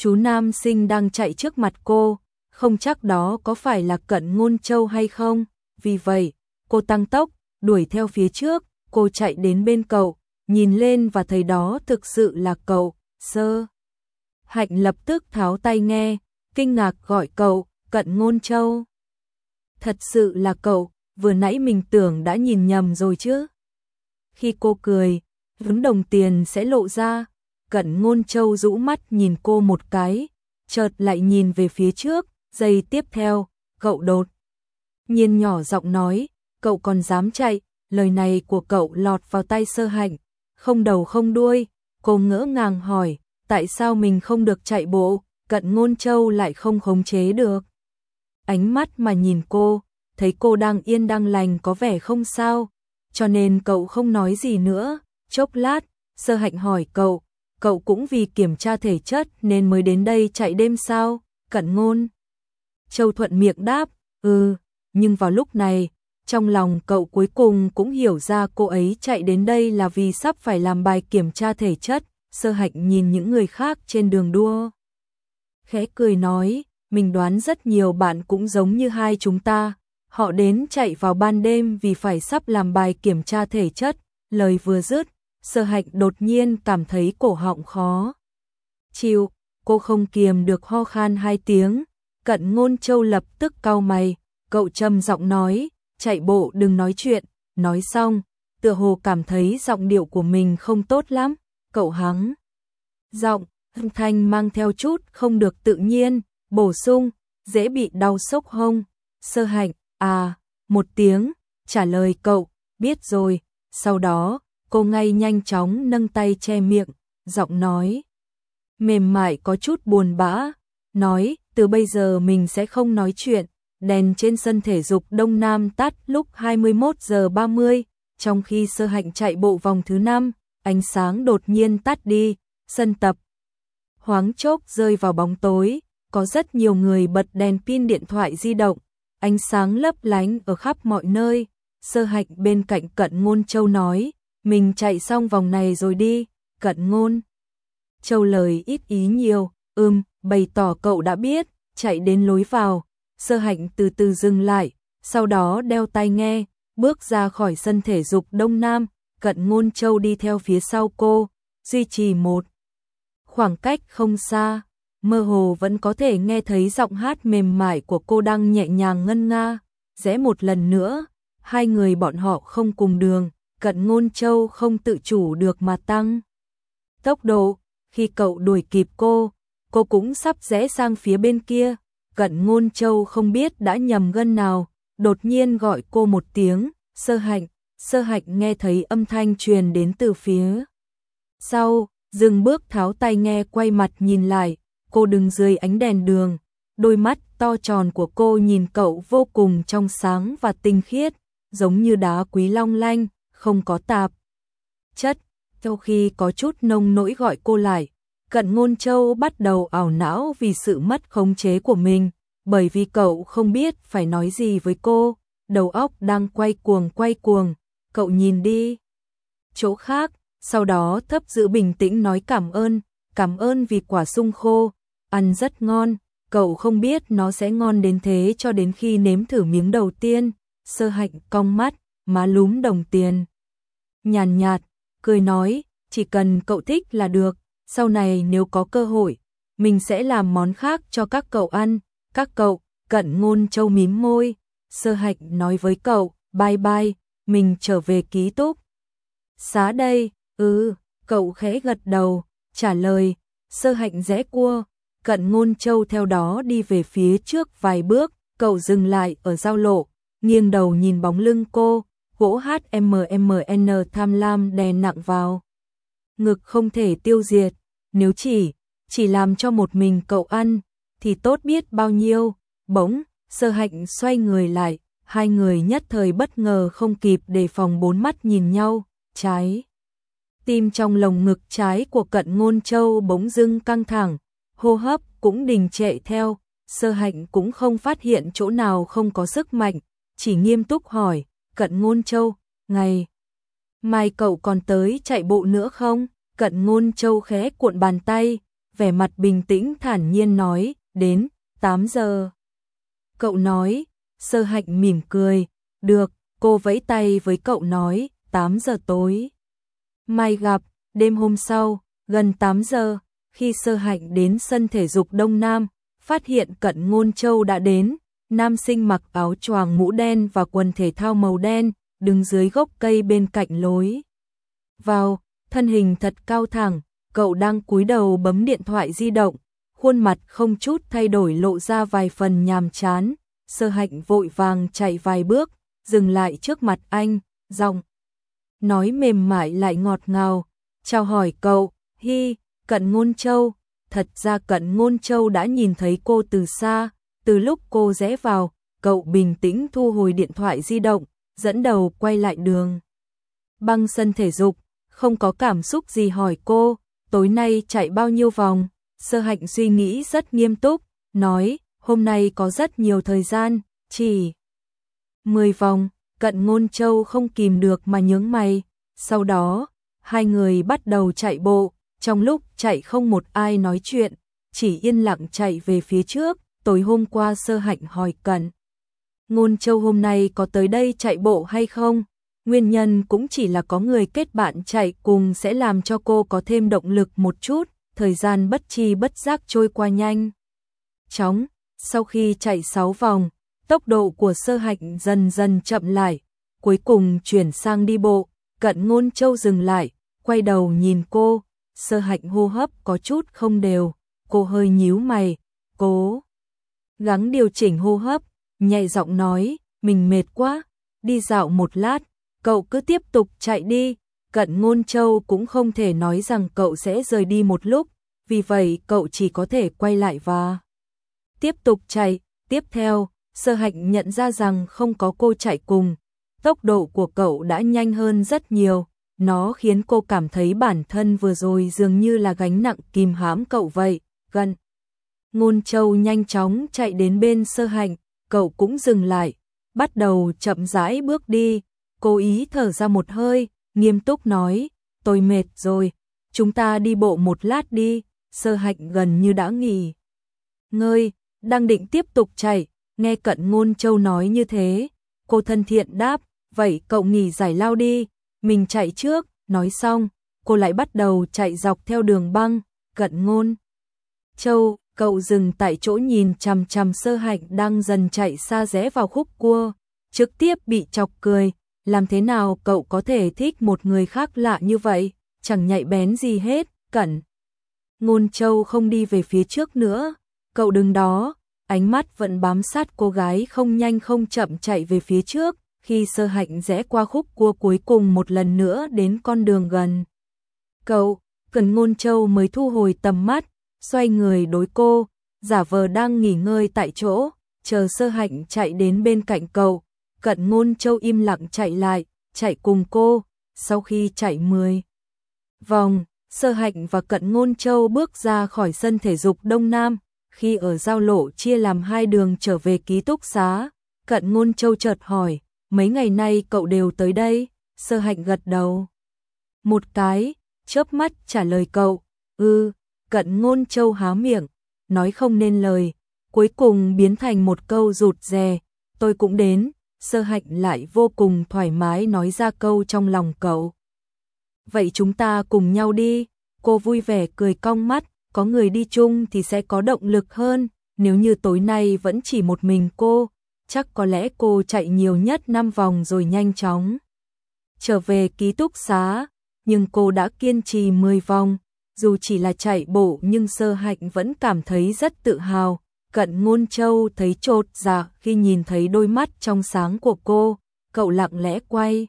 Chú nam sinh đang chạy trước mặt cô, không chắc đó có phải là cận ngôn châu hay không, vì vậy, cô tăng tốc, đuổi theo phía trước, cô chạy đến bên cậu, nhìn lên và thấy đó thực sự là cậu, sơ. Hạnh lập tức tháo tay nghe, kinh ngạc gọi cậu, cận ngôn châu. Thật sự là cậu, vừa nãy mình tưởng đã nhìn nhầm rồi chứ. Khi cô cười, hướng đồng tiền sẽ lộ ra, cận ngôn châu rũ mắt nhìn cô một cái, chợt lại nhìn về phía trước, giây tiếp theo, cậu đột. Nhiên nhỏ giọng nói, cậu còn dám chạy, lời này của cậu lọt vào tay sơ hạnh, không đầu không đuôi, cô ngỡ ngàng hỏi, tại sao mình không được chạy bộ, cận ngôn châu lại không khống chế được. Ánh mắt mà nhìn cô, thấy cô đang yên đang lành có vẻ không sao, cho nên cậu không nói gì nữa, chốc lát, sơ hạnh hỏi cậu, cậu cũng vì kiểm tra thể chất nên mới đến đây chạy đêm sao, cận ngôn. Châu thuận miệng đáp, ừ, nhưng vào lúc này, trong lòng cậu cuối cùng cũng hiểu ra cô ấy chạy đến đây là vì sắp phải làm bài kiểm tra thể chất, sơ hạnh nhìn những người khác trên đường đua. Khẽ cười nói, mình đoán rất nhiều bạn cũng giống như hai chúng ta, họ đến chạy vào ban đêm vì phải sắp làm bài kiểm tra thể chất, lời vừa dứt, sơ hạnh đột nhiên cảm thấy cổ họng khó. Chịu, cô không kiềm được ho khan hai tiếng, cận ngôn châu lập tức cau mày, cậu trầm giọng nói, chạy bộ đừng nói chuyện, nói xong, tựa hồ cảm thấy giọng điệu của mình không tốt lắm, cậu hắng. Giọng, hưng thanh mang theo chút không được tự nhiên, bổ sung, dễ bị đau sốc hông, sơ hạnh, à, một tiếng, trả lời cậu, biết rồi, sau đó, cô ngay nhanh chóng nâng tay che miệng, giọng nói. Mềm mại có chút buồn bã, nói, từ bây giờ mình sẽ không nói chuyện, đèn trên sân thể dục Đông Nam tắt lúc 21 giờ 30, trong khi sơ hạnh chạy bộ vòng thứ 5, ánh sáng đột nhiên tắt đi, sân tập. Hoáng chốc rơi vào bóng tối, có rất nhiều người bật đèn pin điện thoại di động, ánh sáng lấp lánh ở khắp mọi nơi. Sơ hạnh bên cạnh cận ngôn châu nói, mình chạy xong vòng này rồi đi, cận ngôn. Châu lời ít ý nhiều, ưm, bày tỏ cậu đã biết, chạy đến lối vào, sơ hạnh từ từ dừng lại, sau đó đeo tai nghe, bước ra khỏi sân thể dục Đông Nam, cận ngôn châu đi theo phía sau cô, duy trì một khoảng cách không xa, mơ hồ vẫn có thể nghe thấy giọng hát mềm mại của cô đang nhẹ nhàng ngân nga, rẽ một lần nữa, hai người bọn họ không cùng đường, cận ngôn châu không tự chủ được mà tăng. Tốc độ, khi cậu đuổi kịp cô, cô cũng sắp rẽ sang phía bên kia, cận ngôn châu không biết đã nhầm gân nào, đột nhiên gọi cô một tiếng, sơ hạnh, sơ hạnh nghe thấy âm thanh truyền đến từ phía. Sau, dừng bước tháo tay nghe quay mặt nhìn lại, cô đứng dưới ánh đèn đường, đôi mắt to tròn của cô nhìn cậu vô cùng trong sáng và tinh khiết, giống như đá quý long lanh, không có tạp. Chất, sau khi có chút nông nỗi gọi cô lại, cận ngôn châu bắt đầu ảo não vì sự mất khống chế của mình, bởi vì cậu không biết phải nói gì với cô, đầu óc đang quay cuồng quay cuồng, cậu nhìn đi. Chỗ khác, sau đó thấp giữ bình tĩnh nói cảm ơn, cảm ơn vì quả sung khô, ăn rất ngon, cậu không biết nó sẽ ngon đến thế cho đến khi nếm thử miếng đầu tiên, sơ hạnh cong mắt, má lúm đồng tiền. Nhàn nhạt, cười nói, chỉ cần cậu thích là được, sau này nếu có cơ hội, mình sẽ làm món khác cho các cậu ăn, các cậu, cận ngôn châu mím môi, sơ hạnh nói với cậu, bye bye, mình trở về ký túc. Xá đây, ừ, cậu khẽ gật đầu, trả lời, sơ hạnh rẽ cua, cận ngôn châu theo đó đi về phía trước vài bước, cậu dừng lại ở giao lộ, nghiêng đầu nhìn bóng lưng cô, gỗ HMMN tham lam đè nặng vào. Ngực không thể tiêu diệt, nếu chỉ, chỉ làm cho một mình cậu ăn, thì tốt biết bao nhiêu, bỗng, sơ hạnh xoay người lại, hai người nhất thời bất ngờ không kịp đề phòng bốn mắt nhìn nhau, trái. Tim trong lồng ngực trái của cận ngôn châu bỗng dưng căng thẳng, hô hấp cũng đình trệ theo, sơ hạnh cũng không phát hiện chỗ nào không có sức mạnh, chỉ nghiêm túc hỏi, cận ngôn châu, ngày mai cậu còn tới chạy bộ nữa không? Cận ngôn châu khẽ cuộn bàn tay, vẻ mặt bình tĩnh thản nhiên nói, đến, 8 giờ. Cậu nói, sơ hạnh mỉm cười, được, cô vẫy tay với cậu nói, 8 giờ tối. Mai gặp, đêm hôm sau, gần 8 giờ, khi sơ hạnh đến sân thể dục Đông Nam, phát hiện cận ngôn châu đã đến, nam sinh mặc áo choàng mũ đen và quần thể thao màu đen, đứng dưới gốc cây bên cạnh lối. Vào, thân hình thật cao thẳng, cậu đang cúi đầu bấm điện thoại di động, khuôn mặt không chút thay đổi lộ ra vài phần nhàm chán, sơ hạnh vội vàng chạy vài bước, dừng lại trước mặt anh, giọng nói mềm mại lại ngọt ngào, chào hỏi cậu, hi, cận ngôn châu, thật ra cận ngôn châu đã nhìn thấy cô từ xa, từ lúc cô rẽ vào, cậu bình tĩnh thu hồi điện thoại di động, dẫn đầu quay lại đường. Băng sân thể dục, không có cảm xúc gì hỏi cô, tối nay chạy bao nhiêu vòng, sơ hạnh suy nghĩ rất nghiêm túc, nói, hôm nay có rất nhiều thời gian, chỉ 10 vòng, cận ngôn châu không kìm được mà nhướng mày, sau đó, hai người bắt đầu chạy bộ, trong lúc chạy không một ai nói chuyện, chỉ yên lặng chạy về phía trước, tối hôm qua sơ hạnh hỏi cận. Ngôn châu hôm nay có tới đây chạy bộ hay không? Nguyên nhân cũng chỉ là có người kết bạn chạy cùng sẽ làm cho cô có thêm động lực một chút, thời gian bất chi bất giác trôi qua nhanh. Chóng, sau khi chạy 6 vòng, tốc độ của sơ hạnh dần dần chậm lại, cuối cùng chuyển sang đi bộ, cận ngôn châu dừng lại, quay đầu nhìn cô, sơ hạnh hô hấp có chút không đều, cô hơi nhíu mày, cố gắng điều chỉnh hô hấp, nhẹ giọng nói, mình mệt quá, đi dạo một lát, cậu cứ tiếp tục chạy đi. Cận Ngôn Châu cũng không thể nói rằng cậu sẽ rời đi một lúc, vì vậy cậu chỉ có thể quay lại và tiếp tục chạy. Tiếp theo, sơ hạnh nhận ra rằng không có cô chạy cùng, tốc độ của cậu đã nhanh hơn rất nhiều, nó khiến cô cảm thấy bản thân vừa rồi dường như là gánh nặng kìm hãm cậu vậy, gần. Ngôn Châu nhanh chóng chạy đến bên sơ hạnh, cậu cũng dừng lại, bắt đầu chậm rãi bước đi, cố ý thở ra một hơi, nghiêm túc nói, tôi mệt rồi, chúng ta đi bộ một lát đi, sơ hạnh gần như đã nghỉ. Ngơi, đang định tiếp tục chạy, nghe cận ngôn châu nói như thế, cô thân thiện đáp, vậy cậu nghỉ giải lao đi, mình chạy trước, nói xong, cô lại bắt đầu chạy dọc theo đường băng, cận ngôn. Châu, cậu dừng tại chỗ nhìn chằm chằm sơ hạnh đang dần chạy xa rẽ vào khúc cua, trực tiếp bị chọc cười, làm thế nào cậu có thể thích một người khác lạ như vậy, chẳng nhạy bén gì hết, cẩn. Ngôn Châu không đi về phía trước nữa, cậu đứng đó, ánh mắt vẫn bám sát cô gái không nhanh không chậm chạy về phía trước, khi sơ hạnh rẽ qua khúc cua cuối cùng một lần nữa đến con đường gần. Cậu, Cần Ngôn Châu mới thu hồi tầm mắt, xoay người đối cô, giả vờ đang nghỉ ngơi tại chỗ, chờ sơ hạnh chạy đến bên cạnh cậu. Cận Ngôn Châu im lặng chạy lại, chạy cùng cô, sau khi chạy 10 vòng, sơ hạnh và Cận Ngôn Châu bước ra khỏi sân thể dục Đông Nam, khi ở giao lộ chia làm hai đường trở về ký túc xá, Cận Ngôn Châu chợt hỏi, mấy ngày nay cậu đều tới đây, sơ hạnh gật đầu. Một cái, chớp mắt trả lời cậu, ư, cận ngôn châu há miệng, nói không nên lời, cuối cùng biến thành một câu rụt rè, tôi cũng đến, sơ hạnh lại vô cùng thoải mái nói ra câu trong lòng cậu. Vậy chúng ta cùng nhau đi, cô vui vẻ cười cong mắt, có người đi chung thì sẽ có động lực hơn, nếu như tối nay vẫn chỉ một mình cô, chắc có lẽ cô chạy nhiều nhất 5 vòng rồi nhanh chóng. Trở về ký túc xá, nhưng cô đã kiên trì 10 vòng, dù chỉ là chạy bộ nhưng sơ hạnh vẫn cảm thấy rất tự hào. Cận ngôn châu thấy trột dạ khi nhìn thấy đôi mắt trong sáng của cô, cậu lặng lẽ quay.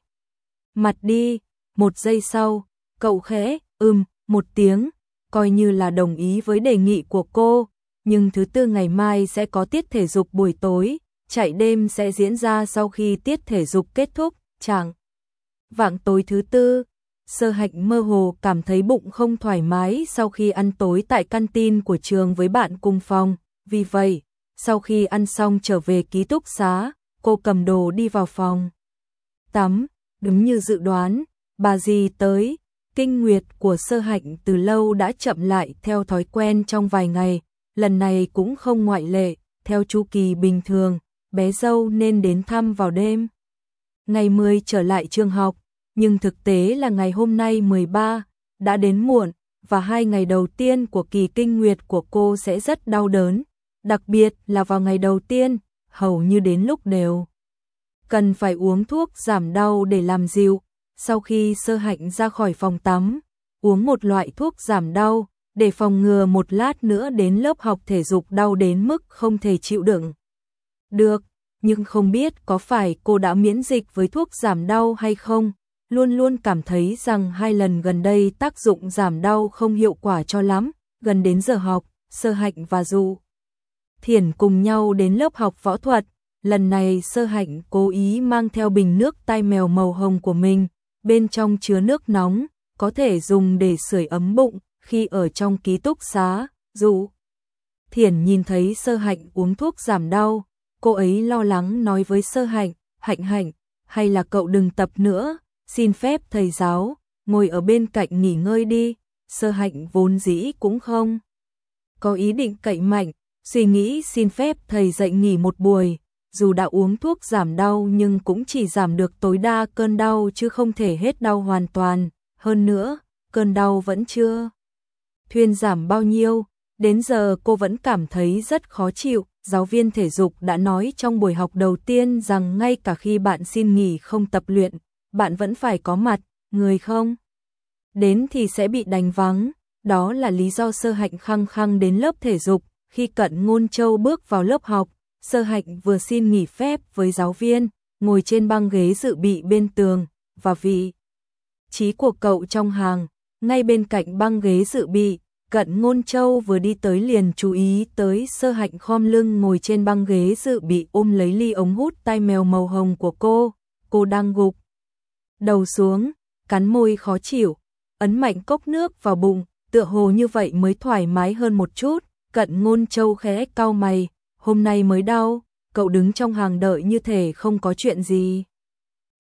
Mặt đi, một giây sau, cậu khẽ, ưm, một tiếng, coi như là đồng ý với đề nghị của cô, nhưng thứ tư ngày mai sẽ có tiết thể dục buổi tối, chạy đêm sẽ diễn ra sau khi tiết thể dục kết thúc, chẳng. Vạng tối thứ tư, sơ hạnh mơ hồ cảm thấy bụng không thoải mái sau khi ăn tối tại căn tin của trường với bạn cùng phòng, vì vậy, sau khi ăn xong trở về ký túc xá, cô cầm đồ đi vào phòng. Tắm, đúng như dự đoán, bà gì tới, kinh nguyệt của sơ hạnh từ lâu đã chậm lại theo thói quen trong vài ngày, lần này cũng không ngoại lệ, theo chu kỳ bình thường, bé dâu nên đến thăm vào đêm. Ngày 10 trở lại trường học, nhưng thực tế là ngày hôm nay 13, đã đến muộn, và hai ngày đầu tiên của kỳ kinh nguyệt của cô sẽ rất đau đớn, đặc biệt là vào ngày đầu tiên, hầu như đến lúc đều. Cần phải uống thuốc giảm đau để làm dịu, sau khi sơ hạnh ra khỏi phòng tắm, uống một loại thuốc giảm đau, để phòng ngừa một lát nữa đến lớp học thể dục đau đến mức không thể chịu đựng. Được, nhưng không biết có phải cô đã miễn dịch với thuốc giảm đau hay không, luôn luôn cảm thấy rằng hai lần gần đây tác dụng giảm đau không hiệu quả cho lắm, gần đến giờ học, sơ hạnh và du. Thiển cùng nhau đến lớp học võ thuật, lần này sơ hạnh cố ý mang theo bình nước tai mèo màu hồng của mình, bên trong chứa nước nóng, có thể dùng để sưởi ấm bụng khi ở trong ký túc xá, dù. Thiển nhìn thấy sơ hạnh uống thuốc giảm đau, cô ấy lo lắng nói với sơ hạnh, hạnh hạnh, hay là cậu đừng tập nữa, xin phép thầy giáo, ngồi ở bên cạnh nghỉ ngơi đi, sơ hạnh vốn dĩ cũng không. Có ý định cậy mạnh, suy nghĩ xin phép thầy dạy nghỉ một buổi, dù đã uống thuốc giảm đau nhưng cũng chỉ giảm được tối đa cơn đau chứ không thể hết đau hoàn toàn, hơn nữa, cơn đau vẫn chưa thuyên giảm bao nhiêu, đến giờ cô vẫn cảm thấy rất khó chịu, giáo viên thể dục đã nói trong buổi học đầu tiên rằng ngay cả khi bạn xin nghỉ không tập luyện, bạn vẫn phải có mặt, người không? Đến thì sẽ bị đánh vắng, đó là lý do sơ hạnh khăng khăng đến lớp thể dục, khi cận ngôn châu bước vào lớp học, sơ hạnh vừa xin nghỉ phép với giáo viên, ngồi trên băng ghế dự bị bên tường, và vị trí của cậu trong hàng, ngay bên cạnh băng ghế dự bị, cận ngôn châu vừa đi tới liền chú ý tới sơ hạnh khom lưng ngồi trên băng ghế dự bị ôm lấy ly ống hút tai mèo màu hồng của cô, cô đang gục. Đầu xuống, cắn môi khó chịu, ấn mạnh cốc nước vào bụng, tựa hồ như vậy mới thoải mái hơn một chút, cận ngôn châu khẽ cau mày, hôm nay mới đau, cậu đứng trong hàng đợi như thể không có chuyện gì.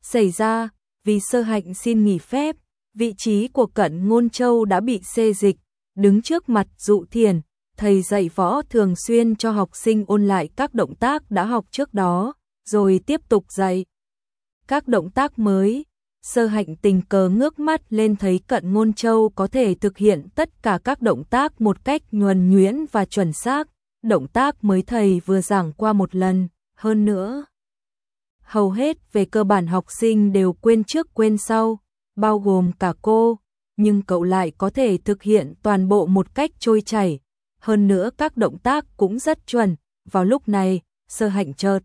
Xảy ra, vì sơ hạnh xin nghỉ phép, vị trí của cận ngôn châu đã bị xê dịch, đứng trước mặt dụ thiền, thầy dạy võ thường xuyên cho học sinh ôn lại các động tác đã học trước đó, rồi tiếp tục dạy. Các động tác mới, sơ hạnh tình cờ ngước mắt lên thấy cận ngôn châu có thể thực hiện tất cả các động tác một cách nhuần nhuyễn và chuẩn xác, động tác mới thầy vừa giảng qua một lần, hơn nữa. Hầu hết về cơ bản học sinh đều quên trước quên sau, bao gồm cả cô, nhưng cậu lại có thể thực hiện toàn bộ một cách trôi chảy, hơn nữa các động tác cũng rất chuẩn, vào lúc này, sơ hạnh chợt.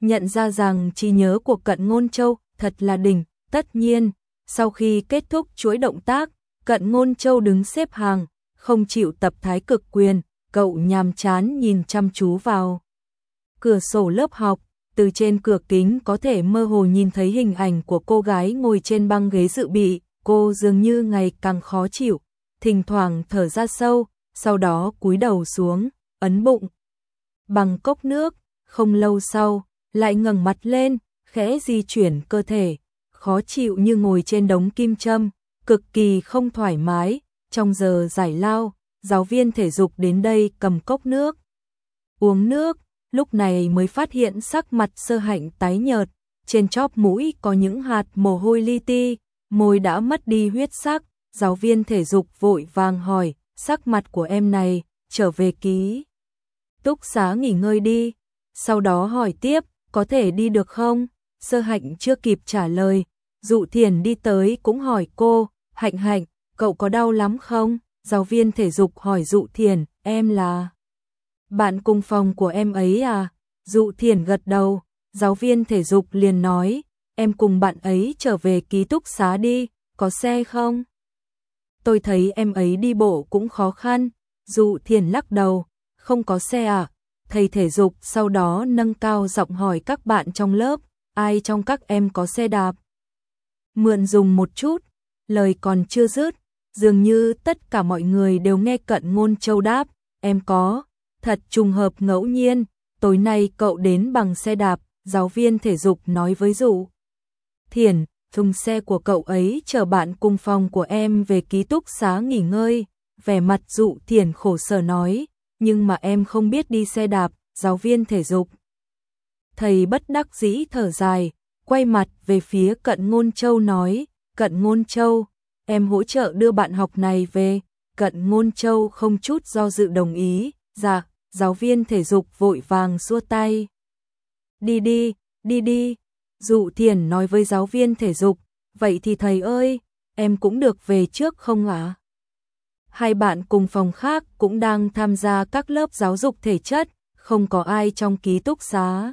Nhận ra rằng trí nhớ của cận ngôn châu thật là đỉnh, tất nhiên, sau khi kết thúc chuỗi động tác, cận ngôn châu đứng xếp hàng, không chịu tập thái cực quyền, cậu nhàm chán nhìn chăm chú vào. Cửa sổ lớp học, từ trên cửa kính có thể mơ hồ nhìn thấy hình ảnh của cô gái ngồi trên băng ghế dự bị, cô dường như ngày càng khó chịu, thỉnh thoảng thở ra sâu, sau đó cúi đầu xuống, ấn bụng. Bằng cốc nước, không lâu sau, lại ngẩng mặt lên, khẽ di chuyển cơ thể, khó chịu như ngồi trên đống kim châm, cực kỳ không thoải mái, trong giờ giải lao, giáo viên thể dục đến đây cầm cốc nước. Uống nước, lúc này mới phát hiện sắc mặt sơ hạnh tái nhợt, trên chóp mũi có những hạt mồ hôi li ti, môi đã mất đi huyết sắc, giáo viên thể dục vội vàng hỏi, sắc mặt của em này, trở về ký. Túc xá nghỉ ngơi đi, sau đó hỏi tiếp, có thể đi được không? Sơ hạnh chưa kịp trả lời, dụ thiền đi tới cũng hỏi cô, hạnh hạnh, cậu có đau lắm không? Giáo viên thể dục hỏi dụ thiền, em là... Bạn cùng phòng của em ấy à? Dụ thiền gật đầu, giáo viên thể dục liền nói, em cùng bạn ấy trở về ký túc xá đi, có xe không? Tôi thấy em ấy đi bộ cũng khó khăn, dụ thiền lắc đầu, không có xe à? Thầy thể dục sau đó nâng cao giọng hỏi các bạn trong lớp, ai trong các em có xe đạp? Mượn dùng một chút, lời còn chưa dứt, dường như tất cả mọi người đều nghe cận ngôn châu đáp, em có, thật trùng hợp ngẫu nhiên, tối nay cậu đến bằng xe đạp, giáo viên thể dục nói với dụ. Thiền, thùng xe của cậu ấy chở bạn cùng phòng của em về ký túc xá nghỉ ngơi, vẻ mặt dụ thiền khổ sở nói, nhưng mà em không biết đi xe đạp, giáo viên thể dục. Thầy bất đắc dĩ thở dài, quay mặt về phía cận ngôn châu nói, cận ngôn châu, em hỗ trợ đưa bạn học này về, cận ngôn châu không chút do dự đồng ý, dạ, giáo viên thể dục vội vàng xua tay. Đi đi, đi đi, dụ thiền nói với giáo viên thể dục, vậy thì thầy ơi, em cũng được về trước không ạ? Hai bạn cùng phòng khác cũng đang tham gia các lớp giáo dục thể chất, không có ai trong ký túc xá.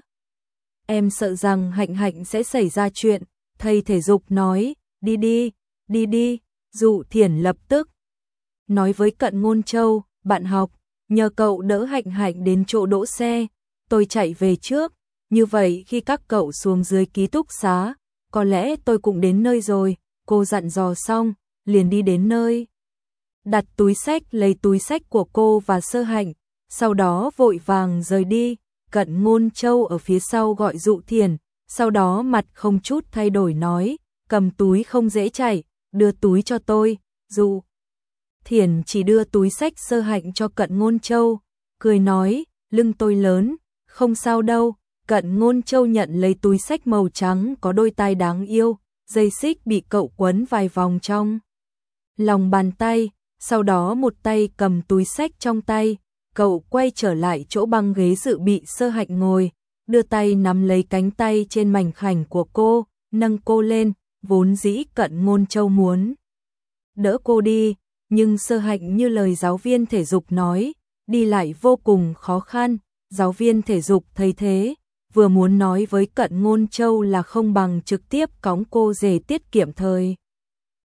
Em sợ rằng hạnh hạnh sẽ xảy ra chuyện, thầy thể dục nói, đi đi, đi đi, dụ thiền lập tức. Nói với cận ngôn châu, bạn học, nhờ cậu đỡ hạnh hạnh đến chỗ đỗ xe, tôi chạy về trước, như vậy khi các cậu xuống dưới ký túc xá, có lẽ tôi cũng đến nơi rồi, cô dặn dò xong, liền đi đến nơi. Đặt túi sách lấy túi sách của cô và sơ hạnh, sau đó vội vàng rời đi, cận ngôn châu ở phía sau gọi dụ thiền, sau đó mặt không chút thay đổi nói, cầm túi không dễ chạy, đưa túi cho tôi, dụ. Thiền chỉ đưa túi sách sơ hạnh cho cận ngôn châu, cười nói, lưng tôi lớn, không sao đâu, cận ngôn châu nhận lấy túi sách màu trắng có đôi tai đáng yêu, dây xích bị cậu quấn vài vòng trong. Lòng bàn tay, sau đó một tay cầm túi sách trong tay, cậu quay trở lại chỗ băng ghế dự bị sơ hạnh ngồi, đưa tay nắm lấy cánh tay trên mảnh khảnh của cô, nâng cô lên, vốn dĩ cận ngôn châu muốn. Đỡ cô đi, nhưng sơ hạnh như lời giáo viên thể dục nói, đi lại vô cùng khó khăn, giáo viên thể dục thấy thế, vừa muốn nói với cận ngôn châu là không bằng trực tiếp cõng cô về tiết kiệm thời.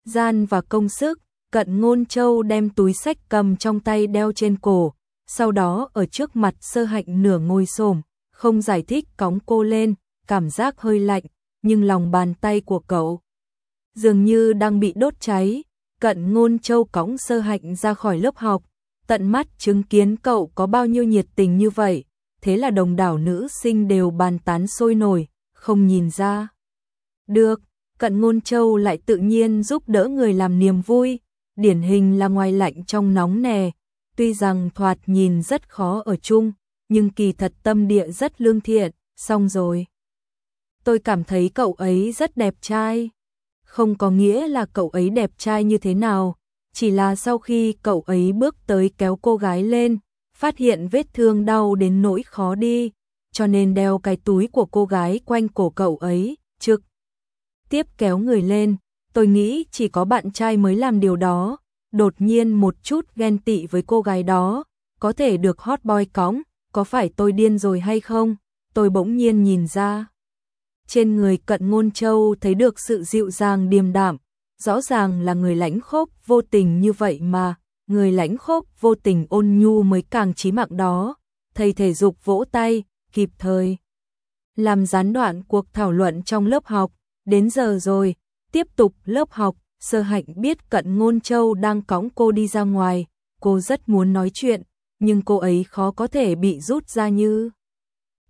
Gian và công sức, cận ngôn châu đem túi sách cầm trong tay đeo trên cổ, sau đó ở trước mặt sơ hạnh nửa ngồi xổm không giải thích cóng cô lên, cảm giác hơi lạnh, nhưng lòng bàn tay của cậu dường như đang bị đốt cháy. Cận ngôn châu cõng sơ hạnh ra khỏi lớp học, tận mắt chứng kiến cậu có bao nhiêu nhiệt tình như vậy, thế là đồng đảo nữ sinh đều bàn tán sôi nổi, không nhìn ra. Được, cận ngôn châu lại tự nhiên giúp đỡ người làm niềm vui, điển hình là ngoài lạnh trong nóng nè, tuy rằng thoạt nhìn rất khó ở chung, nhưng kỳ thật tâm địa rất lương thiện, xong rồi. Tôi cảm thấy cậu ấy rất đẹp trai. Không có nghĩa là cậu ấy đẹp trai như thế nào, chỉ là sau khi cậu ấy bước tới kéo cô gái lên, phát hiện vết thương đau đến nỗi khó đi, cho nên đeo cái túi của cô gái quanh cổ cậu ấy, trực tiếp kéo người lên. Tôi nghĩ chỉ có bạn trai mới làm điều đó, đột nhiên một chút ghen tị với cô gái đó, có thể được hot boy cõng, có phải tôi điên rồi hay không? Tôi bỗng nhiên nhìn ra. Trên người cận ngôn châu thấy được sự dịu dàng điềm đạm, rõ ràng là người lãnh khốc vô tình như vậy mà, người lãnh khốc vô tình ôn nhu mới càng chí mạng đó. Thầy thể dục vỗ tay, kịp thời. Làm gián đoạn cuộc thảo luận trong lớp học, đến giờ rồi, tiếp tục lớp học, sơ hạnh biết cận ngôn châu đang cõng cô đi ra ngoài, cô rất muốn nói chuyện, nhưng cô ấy khó có thể bị rút ra như.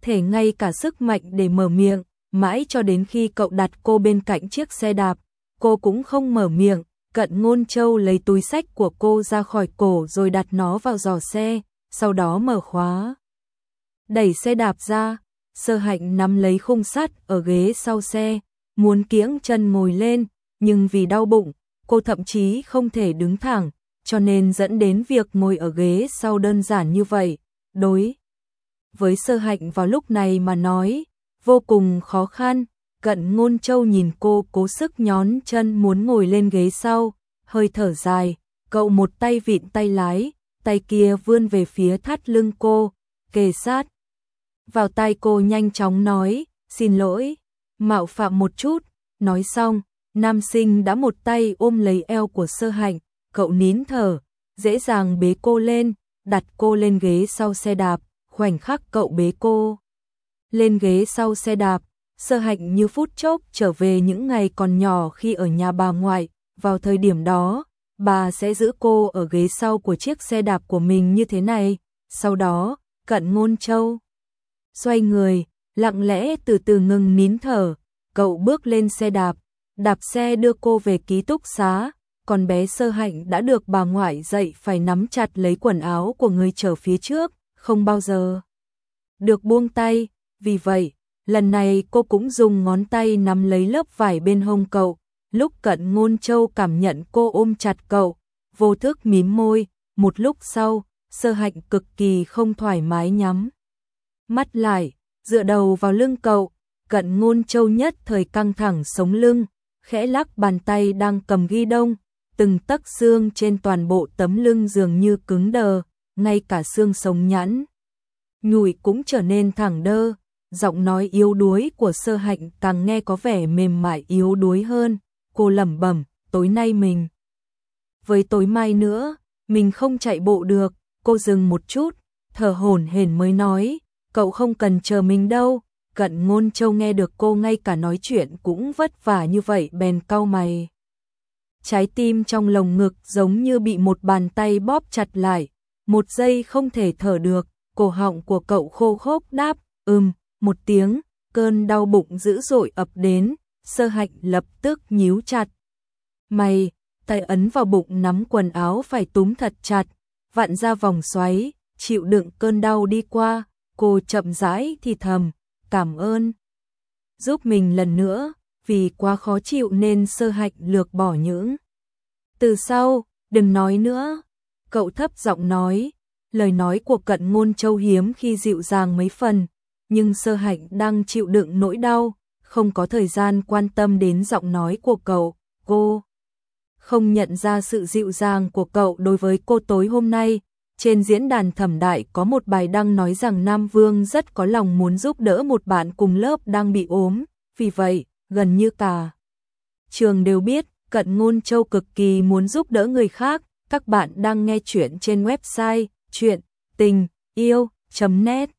Thể ngay cả sức mạnh để mở miệng, mãi cho đến khi cậu đặt cô bên cạnh chiếc xe đạp, cô cũng không mở miệng, cận ngôn châu lấy túi sách của cô ra khỏi cổ rồi đặt nó vào giỏ xe, sau đó mở khóa. Đẩy xe đạp ra, sơ hạnh nắm lấy khung sắt ở ghế sau xe, muốn kiếng chân ngồi lên, nhưng vì đau bụng, cô thậm chí không thể đứng thẳng, cho nên dẫn đến việc ngồi ở ghế sau đơn giản như vậy, đối. Với sơ hạnh vào lúc này mà nói, vô cùng khó khăn, cận ngôn châu nhìn cô cố sức nhón chân muốn ngồi lên ghế sau, hơi thở dài, cậu một tay vịn tay lái, tay kia vươn về phía thắt lưng cô, kề sát. Vào tay cô nhanh chóng nói, xin lỗi, mạo phạm một chút, nói xong, nam sinh đã một tay ôm lấy eo của sơ hạnh, cậu nín thở, dễ dàng bế cô lên, đặt cô lên ghế sau xe đạp, khoảnh khắc cậu bế cô. Lên ghế sau xe đạp, sơ hạnh như phút chốc trở về những ngày còn nhỏ khi ở nhà bà ngoại, vào thời điểm đó, bà sẽ giữ cô ở ghế sau của chiếc xe đạp của mình như thế này, sau đó, cận ngôn châu. Xoay người, lặng lẽ từ từ ngừng nín thở, cậu bước lên xe đạp, đạp xe đưa cô về ký túc xá, còn bé sơ hạnh đã được bà ngoại dạy phải nắm chặt lấy quần áo của người chở phía trước, không bao giờ được buông tay, vì vậy, lần này cô cũng dùng ngón tay nắm lấy lớp vải bên hông cậu, lúc cận ngôn châu cảm nhận cô ôm chặt cậu, vô thức mím môi, một lúc sau, sơ hạnh cực kỳ không thoải mái nhắm. Mắt lại, dựa đầu vào lưng cậu, cận ngôn châu nhất thời căng thẳng sống lưng, khẽ lắc bàn tay đang cầm ghi đông, từng tấc xương trên toàn bộ tấm lưng dường như cứng đờ, ngay cả xương sống nhẵn. Nhùi cũng trở nên thẳng đơ, giọng nói yếu đuối của sơ hạnh càng nghe có vẻ mềm mại yếu đuối hơn, cô lẩm bẩm, tối nay mình. Với tối mai nữa, mình không chạy bộ được, cô dừng một chút, thở hổn hển mới nói, cậu không cần chờ mình đâu. Cận ngôn châu nghe được cô ngay cả nói chuyện cũng vất vả như vậy bèn cau mày. Trái tim trong lồng ngực giống như bị một bàn tay bóp chặt lại, một giây không thể thở được, cổ họng của cậu khô khốc đáp, ừm, một tiếng, cơn đau bụng dữ dội ập đến, sơ hạnh lập tức nhíu chặt. Mày, tay ấn vào bụng nắm quần áo phải túm thật chặt, vặn ra vòng xoáy, chịu đựng cơn đau đi qua, cô chậm rãi thì thầm, cảm ơn. Giúp mình lần nữa, vì quá khó chịu nên sơ hạch lược bỏ những. Từ sau, đừng nói nữa. Cậu thấp giọng nói, lời nói của cận ngôn châu hiếm khi dịu dàng mấy phần, nhưng sơ hạch đang chịu đựng nỗi đau, không có thời gian quan tâm đến giọng nói của cậu, cô không nhận ra sự dịu dàng của cậu đối với cô tối hôm nay, trên diễn đàn thẩm đại có một bài đăng nói rằng Nam Vương rất có lòng muốn giúp đỡ một bạn cùng lớp đang bị ốm, vì vậy, gần như cả trường đều biết, Cận Ngôn Châu cực kỳ muốn giúp đỡ người khác, các bạn đang nghe chuyện trên website chuyện tình yêu.net